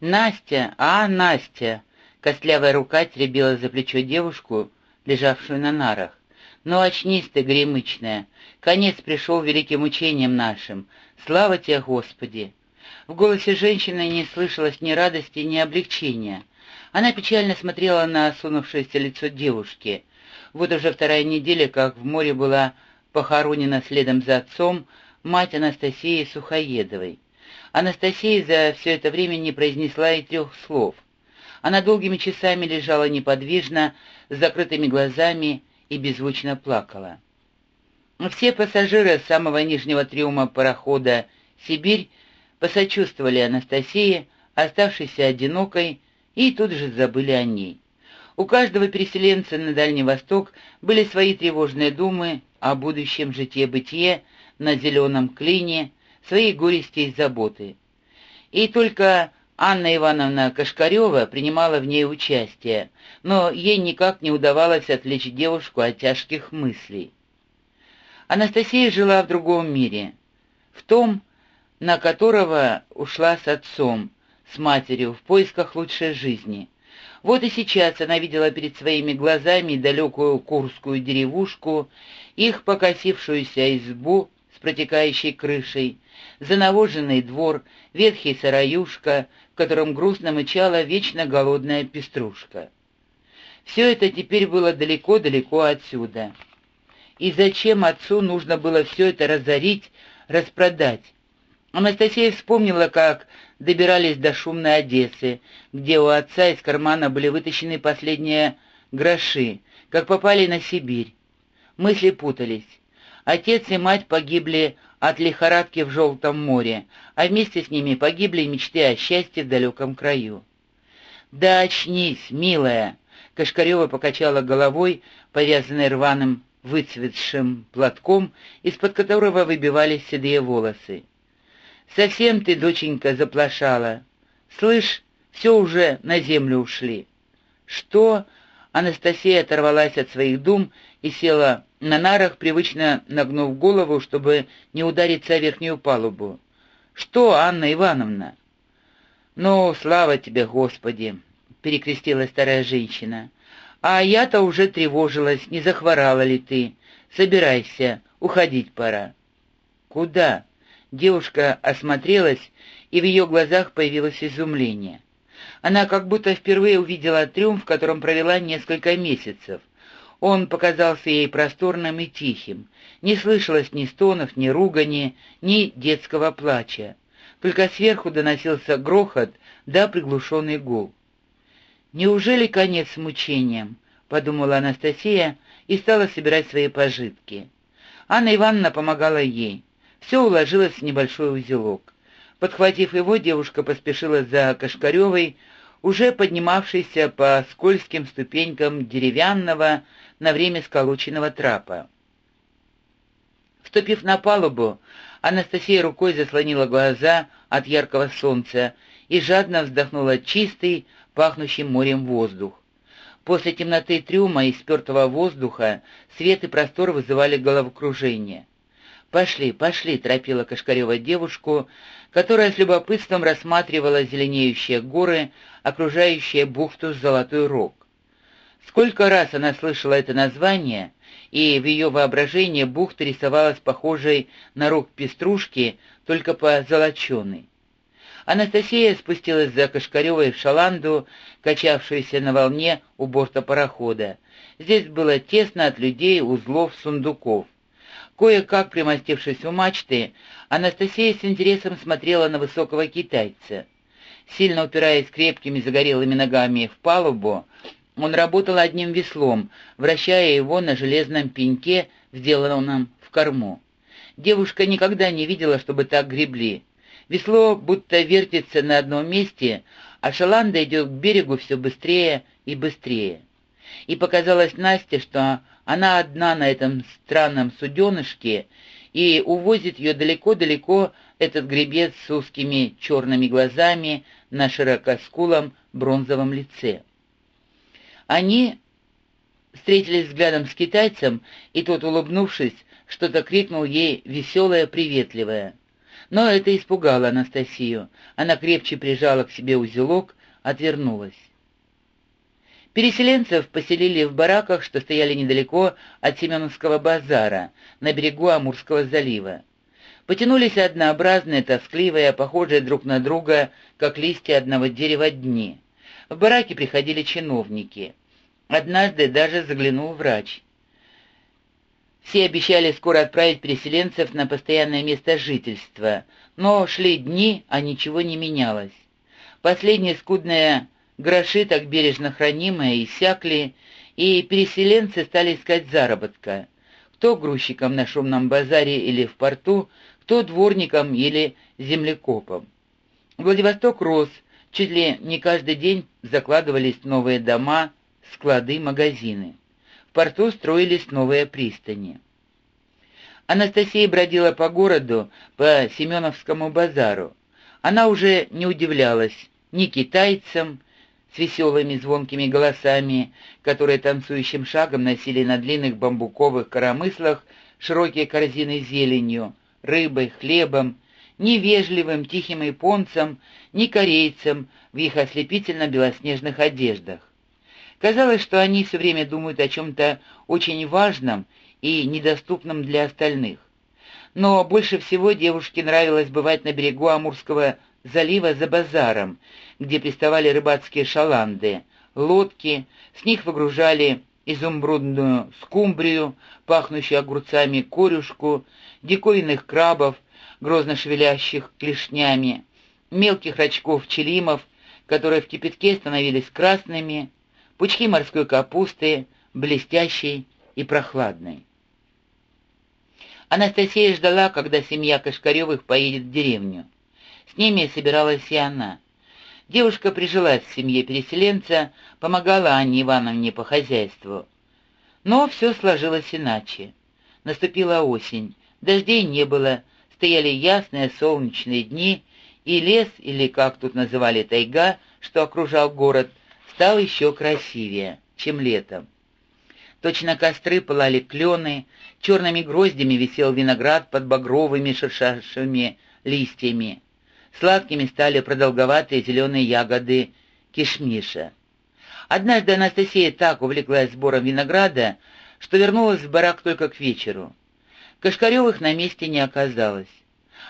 «Настя! А, Настя!» Костлявая рука теребила за плечо девушку, лежавшую на нарах. «Ну, очнись ты, гремычная! Конец пришел великим учением нашим! Слава тебе, Господи!» В голосе женщины не слышалось ни радости, ни облегчения. Она печально смотрела на осунувшееся лицо девушки. Вот уже вторая неделя, как в море была похоронена следом за отцом мать Анастасии Сухоедовой. Анастасия за все это время не произнесла и трех слов. Она долгими часами лежала неподвижно, с закрытыми глазами и беззвучно плакала. Все пассажиры самого нижнего трюма парохода «Сибирь» посочувствовали Анастасии, оставшейся одинокой, и тут же забыли о ней. У каждого переселенца на Дальний Восток были свои тревожные думы о будущем житье-бытие на зеленом клине, свои горести и заботы. И только Анна Ивановна Кашкарева принимала в ней участие, но ей никак не удавалось отвлечь девушку от тяжких мыслей. Анастасия жила в другом мире, в том, на которого ушла с отцом, с матерью, в поисках лучшей жизни. Вот и сейчас она видела перед своими глазами далекую курскую деревушку, их покосившуюся избу протекающей крышей, занавоженный двор, ветхий сараюшка, в котором грустно мычала вечно голодная пеструшка. Все это теперь было далеко-далеко отсюда. И зачем отцу нужно было все это разорить, распродать? Анастасия вспомнила, как добирались до шумной Одессы, где у отца из кармана были вытащены последние гроши, как попали на Сибирь. Мысли путались. Отец и мать погибли от лихорадки в Желтом море, а вместе с ними погибли мечты о счастье в далеком краю. «Да очнись, милая!» — Кашкарева покачала головой, повязанной рваным выцветшим платком, из-под которого выбивались седые волосы. «Совсем ты, доченька, заплашала. Слышь, все уже на землю ушли». «Что?» — Анастасия оторвалась от своих дум и села на нарах, привычно нагнув голову, чтобы не удариться о верхнюю палубу. «Что, Анна Ивановна?» «Ну, слава тебе, Господи!» — перекрестилась старая женщина. «А я-то уже тревожилась, не захворала ли ты? Собирайся, уходить пора». «Куда?» Девушка осмотрелась, и в ее глазах появилось изумление. Она как будто впервые увидела триумф, в котором провела несколько месяцев. Он показался ей просторным и тихим. Не слышалось ни стонов, ни ругани, ни детского плача. Только сверху доносился грохот да приглушенный гул. «Неужели конец мучениям?» — подумала Анастасия и стала собирать свои пожитки. Анна Ивановна помогала ей. Все уложилось в небольшой узелок. Подхватив его, девушка поспешила за Кашкаревой, уже поднимавшейся по скользким ступенькам деревянного, на время сколоченного трапа. Вступив на палубу, Анастасия рукой заслонила глаза от яркого солнца и жадно вздохнула чистый, пахнущий морем воздух. После темноты трюма и спертого воздуха свет и простор вызывали головокружение. «Пошли, пошли», — торопила Кашкарева девушку, которая с любопытством рассматривала зеленеющие горы, окружающие бухту Золотой Рог. Сколько раз она слышала это название, и в ее воображении бухта рисовалась похожей на рог пеструшки, только позолоченной. Анастасия спустилась за Кашкаревой в шаланду, качавшуюся на волне у борта парохода. Здесь было тесно от людей, узлов, сундуков. Кое-как примостившись у мачты, Анастасия с интересом смотрела на высокого китайца. Сильно упираясь крепкими загорелыми ногами в палубу, он работал одним веслом, вращая его на железном пеньке, сделанном в корму. Девушка никогда не видела, чтобы так гребли. Весло будто вертится на одном месте, а шаланда идет к берегу все быстрее и быстрее. И показалось Насте, что она одна на этом странном суденышке, и увозит ее далеко-далеко этот гребец с узкими черными глазами на широкоскулом бронзовом лице. Они встретились взглядом с китайцем, и тот, улыбнувшись, что-то крикнул ей веселое, приветливое. Но это испугало Анастасию. Она крепче прижала к себе узелок, отвернулась. Переселенцев поселили в бараках, что стояли недалеко от Семеновского базара, на берегу Амурского залива. Потянулись однообразные, тоскливые, похожие друг на друга, как листья одного дерева дни. В бараки приходили чиновники. Однажды даже заглянул врач. Все обещали скоро отправить переселенцев на постоянное место жительства, но шли дни, а ничего не менялось. Последние скудные гроши, так бережно хранимые, иссякли, и переселенцы стали искать заработка. Кто грузчиком на шумном базаре или в порту, кто дворником или землекопом. Владивосток рос, чуть ли не каждый день закладывались новые дома, склады, магазины. В порту строились новые пристани. Анастасия бродила по городу, по Семеновскому базару. Она уже не удивлялась ни китайцам с веселыми звонкими голосами, которые танцующим шагом носили на длинных бамбуковых коромыслах широкие корзины зеленью, рыбой, хлебом, ни вежливым тихим японцам, ни корейцам в их ослепительно-белоснежных одеждах. Казалось, что они все время думают о чем-то очень важном и недоступном для остальных. Но больше всего девушке нравилось бывать на берегу Амурского залива за базаром, где приставали рыбацкие шаланды, лодки, с них выгружали изумрудную скумбрию, пахнущую огурцами корюшку, диковинных крабов, грозно шевелящих клешнями, мелких рачков-челимов, которые в кипятке становились красными, пучки морской капусты, блестящей и прохладной. Анастасия ждала, когда семья Кашкаревых поедет в деревню. С ними собиралась и она. Девушка прижилась в семье переселенца, помогала Анне Ивановне по хозяйству. Но все сложилось иначе. Наступила осень, дождей не было, стояли ясные солнечные дни, и лес, или как тут называли тайга, что окружал город, стал еще красивее, чем летом. Точно костры пылали клены, черными гроздями висел виноград под багровыми шершавшими листьями. Сладкими стали продолговатые зеленые ягоды кишмиша. Однажды Анастасия так увлеклась сбором винограда, что вернулась в барак только к вечеру. Кашкаревых на месте не оказалось.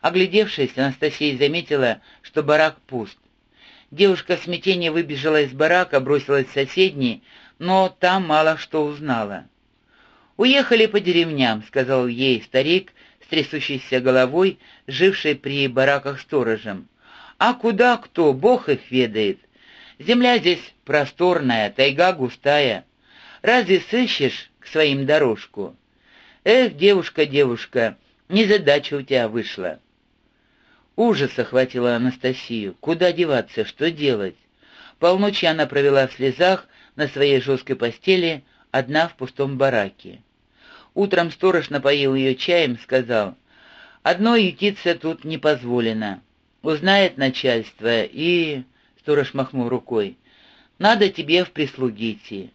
Оглядевшись, Анастасия заметила, что барак пуст. Девушка в смятении выбежала из барака, бросилась в соседний, но там мало что узнала. «Уехали по деревням», — сказал ей старик трясущейся головой, живший при бараках сторожем. «А куда кто, Бог их ведает. Земля здесь просторная, тайга густая. Разве сыщешь к своим дорожку? Эх, девушка, девушка, незадача у тебя вышла». Ужас охватил Анастасию. Куда деваться, что делать? Полночи она провела в слезах на своей жесткой постели, одна в пустом бараке. Утром сторож напоил ее чаем, сказал, «Одной ютиться тут не позволено. Узнает начальство и...» Сторож махнул рукой. «Надо тебе в прислуги идти».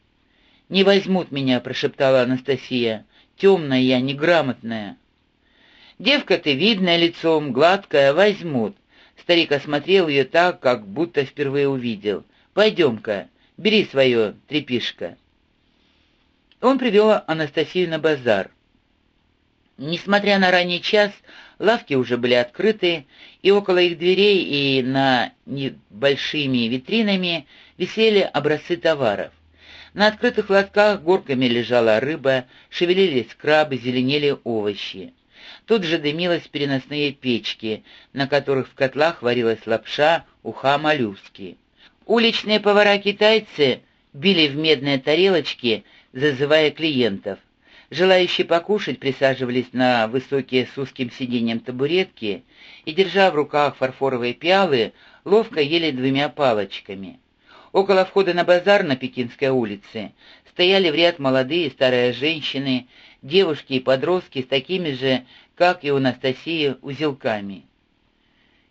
«Не возьмут меня», — прошептала Анастасия. «Темная я, неграмотная». «Девка ты видная лицом, гладкая, возьмут». Старик осмотрел ее так, как будто впервые увидел. «Пойдем-ка, бери свое, трепишка». Он привел Анастасию на базар. Несмотря на ранний час, лавки уже были открыты, и около их дверей и на небольшими витринами висели образцы товаров. На открытых лотках горками лежала рыба, шевелились крабы, зеленели овощи. Тут же дымились переносные печки, на которых в котлах варилась лапша, уха, моллюски. Уличные повара-китайцы били в медные тарелочки, зазывая клиентов. Желающие покушать присаживались на высокие с узким сиденьем табуретки и, держа в руках фарфоровые пиалы, ловко ели двумя палочками. Около входа на базар на Пекинской улице стояли в ряд молодые и старые женщины, девушки и подростки с такими же как и у Анастасии, узелками.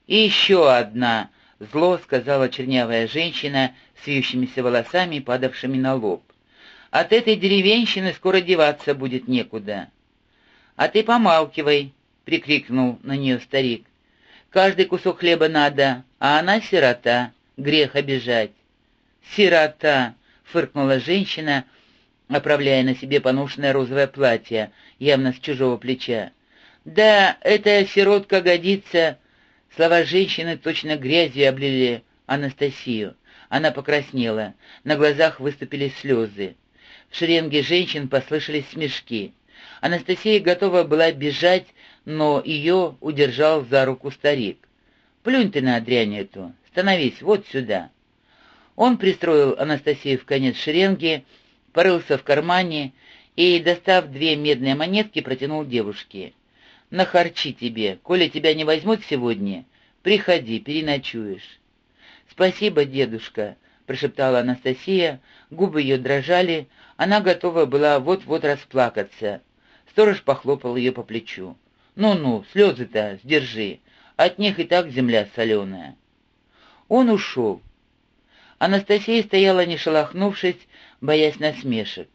«И еще одна!» — зло сказала чернявая женщина с вьющимися волосами, падавшими на лоб. «От этой деревенщины скоро деваться будет некуда». «А ты помалкивай!» — прикрикнул на нее старик. Каждый кусок хлеба надо, а она сирота, грех обижать». «Сирота!» — фыркнула женщина, оправляя на себе поношенное розовое платье, явно с чужого плеча. «Да, эта сиротка годится...» Слова женщины точно грязью облили Анастасию. Она покраснела, на глазах выступили слезы. Шеренге женщин послышались смешки. Анастасия готова была бежать, но ее удержал за руку старик. «Плюнь ты на дрянь эту, становись вот сюда». Он пристроил Анастасию в конец шеренги, порылся в кармане и, достав две медные монетки, протянул девушке. «На харчи тебе, коли тебя не возьмут сегодня, приходи, переночуешь». «Спасибо, дедушка», — прошептала Анастасия, губы ее дрожали, она готова была вот-вот расплакаться. Сторож похлопал ее по плечу. «Ну-ну, слезы-то сдержи, от них и так земля соленая». Он ушел. Анастасия стояла, не шелохнувшись, боясь насмешек.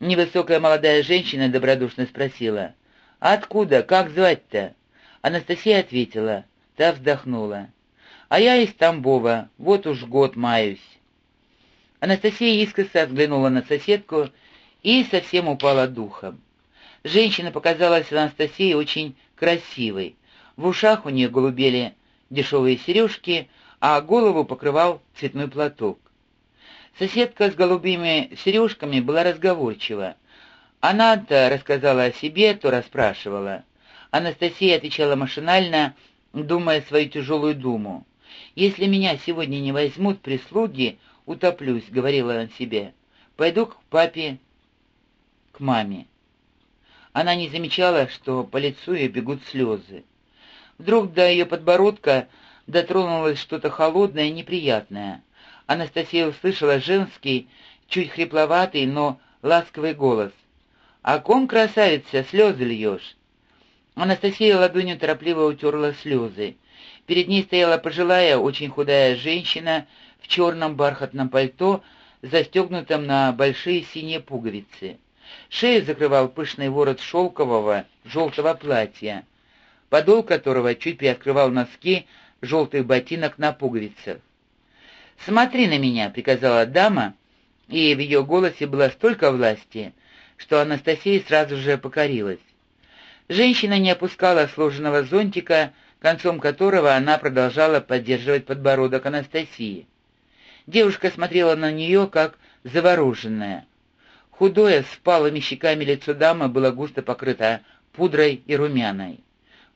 Невысокая молодая женщина добродушно спросила, «Откуда? Как звать-то?» Анастасия ответила, та вздохнула. «А я из Тамбова, вот уж год маюсь». Анастасия искоса взглянула на соседку и совсем упала духом. Женщина показалась Анастасии очень красивой. В ушах у нее голубели дешевые сережки, а голову покрывал цветной платок. Соседка с голубыми сережками была разговорчива. Она то рассказала о себе, то расспрашивала. Анастасия отвечала машинально, думая свою тяжелую думу. «Если меня сегодня не возьмут прислуги, утоплюсь», — говорила она себе. «Пойду к папе, к маме». Она не замечала, что по лицу ее бегут слезы. Вдруг до ее подбородка дотронулось что-то холодное и неприятное. Анастасия услышала женский, чуть хрипловатый, но ласковый голос. «О ком, красавица, слезы льешь?» Анастасия ладонью торопливо утерла слезы. Перед ней стояла пожилая, очень худая женщина в черном бархатном пальто, застегнутом на большие синие пуговицы. Шею закрывал пышный ворот шелкового желтого платья, подол которого чуть приоткрывал носки желтых ботинок на пуговицах. «Смотри на меня», — приказала дама, и в ее голосе было столько власти, что Анастасия сразу же покорилась. Женщина не опускала сложенного зонтика, концом которого она продолжала поддерживать подбородок Анастасии. Девушка смотрела на нее, как завороженная. Худое, с палыми щеками лицо дамы было густо покрыто пудрой и румяной.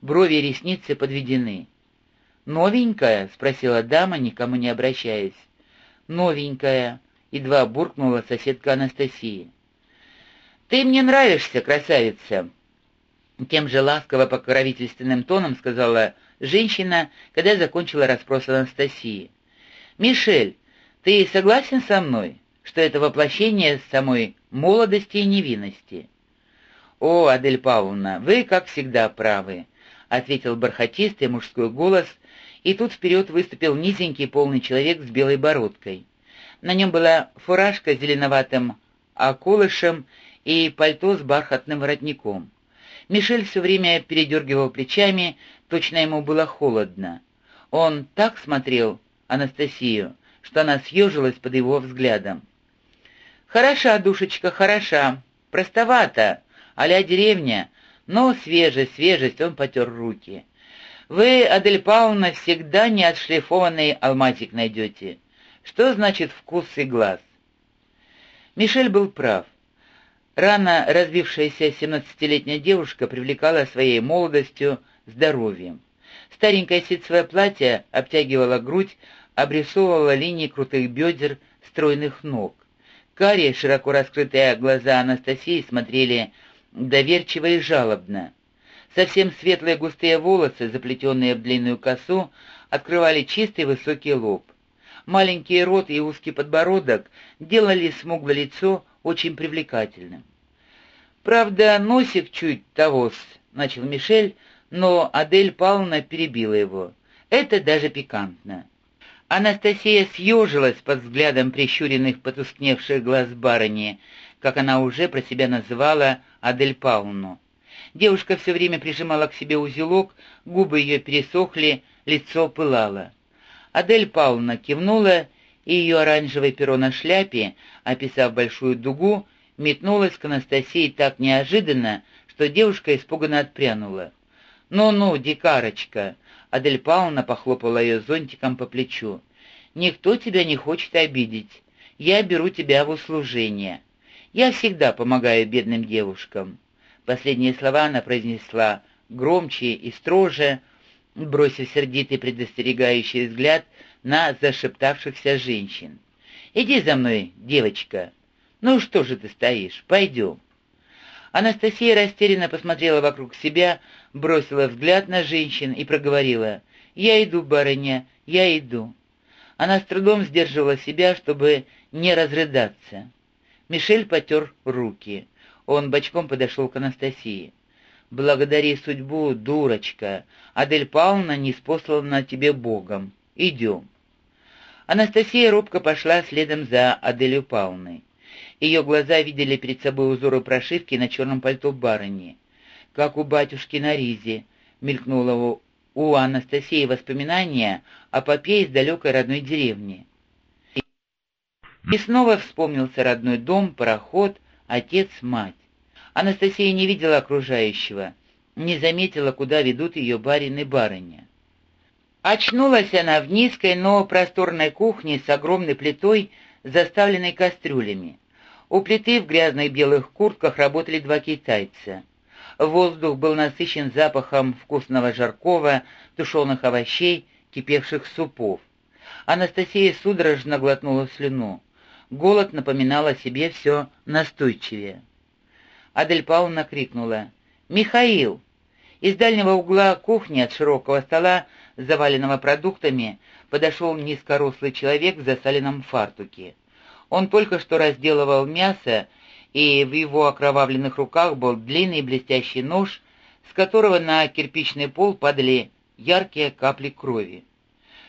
Брови и ресницы подведены. «Новенькая?» — спросила дама, никому не обращаясь. «Новенькая», — едва буркнула соседка Анастасии. «Ты мне нравишься, красавица!» Тем же ласково-покровительственным тоном сказала женщина, когда закончила расспрос Анастасии. «Мишель, ты согласен со мной, что это воплощение самой молодости и невинности. «О, Адель Павловна, вы, как всегда, правы», — ответил бархатистый мужской голос, и тут вперед выступил низенький полный человек с белой бородкой. На нем была фуражка с зеленоватым околышем и пальто с бархатным воротником. Мишель все время передергивал плечами, точно ему было холодно. Он так смотрел Анастасию, что она съежилась под его взглядом. «Хороша, душечка, хороша. Простовато, а деревня, но свежесть, свежесть», — он потер руки. «Вы, Адель Павловна, всегда неотшлифованный алмазик найдете. Что значит вкус и глаз?» Мишель был прав. Рано развившаяся семнадцатилетняя девушка привлекала своей молодостью, здоровьем. Старенькое ситцевое платье обтягивало грудь, обрисовывало линии крутых бедер, стройных ног. Карие, широко раскрытые глаза Анастасии смотрели доверчиво и жалобно. Совсем светлые густые волосы, заплетенные в длинную косу, открывали чистый высокий лоб. Маленький рот и узкий подбородок делали смуглое лицо очень привлекательным. «Правда, носик чуть того начал Мишель, но Адель Павловна перебила его. «Это даже пикантно. Анастасия съежилась под взглядом прищуренных потускневших глаз барыни, как она уже про себя называла Адель Пауну. Девушка все время прижимала к себе узелок, губы ее пересохли, лицо пылало. Адель Павловна кивнула, и ее оранжевое перо на шляпе, описав большую дугу, метнулась к Анастасии так неожиданно, что девушка испуганно отпрянула. «Ну-ну, дикарочка!» — Адель Павловна похлопала ее зонтиком по плечу. «Никто тебя не хочет обидеть. Я беру тебя в услужение. Я всегда помогаю бедным девушкам». Последние слова она произнесла громче и строже, бросив сердитый предостерегающий взгляд на зашептавшихся женщин. «Иди за мной, девочка. Ну что же ты стоишь? Пойдем». Анастасия растерянно посмотрела вокруг себя, бросила взгляд на женщин и проговорила. «Я иду, барыня, я иду». Она с трудом сдерживала себя, чтобы не разрыдаться. Мишель потер руки. Он бочком подошел к Анастасии. «Благодари судьбу, дурочка. Адель Павловна не спослана тебе Богом. Идем». Анастасия робко пошла следом за Аделью Павловной. Ее глаза видели перед собой узоры прошивки на черном пальто барыни. «Как у батюшки на ризе», — мелькнуло у Анастасии воспоминания о попе из далекой родной деревни. И снова вспомнился родной дом, пароход, отец, мать. Анастасия не видела окружающего, не заметила, куда ведут ее барин и барыня. Очнулась она в низкой, но просторной кухне с огромной плитой, заставленной кастрюлями. У плиты в грязных белых куртках работали два китайца. Воздух был насыщен запахом вкусного жаркого, тушеных овощей, кипевших супов. Анастасия судорожно глотнула слюну. Голод напоминал о себе все настойчивее. Адель Павловна крикнула. «Михаил!» Из дальнего угла кухни от широкого стола, заваленного продуктами, подошел низкорослый человек в засаленном фартуке. Он только что разделывал мясо, и в его окровавленных руках был длинный блестящий нож, с которого на кирпичный пол падали яркие капли крови.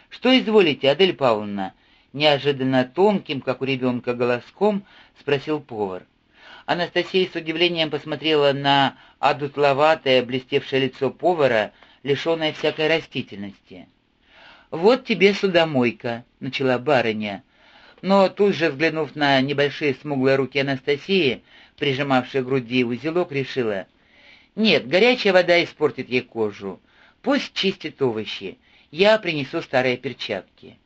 «Что изволите, Адель Павловна?» Неожиданно тонким, как у ребенка, голоском спросил повар. Анастасия с удивлением посмотрела на одутловатое, блестевшее лицо повара, лишенное всякой растительности. «Вот тебе судомойка», — начала барыня, но тут же, взглянув на небольшие смуглые руки Анастасии, прижимавшие к груди узелок, решила, «Нет, горячая вода испортит ей кожу. Пусть чистит овощи. Я принесу старые перчатки».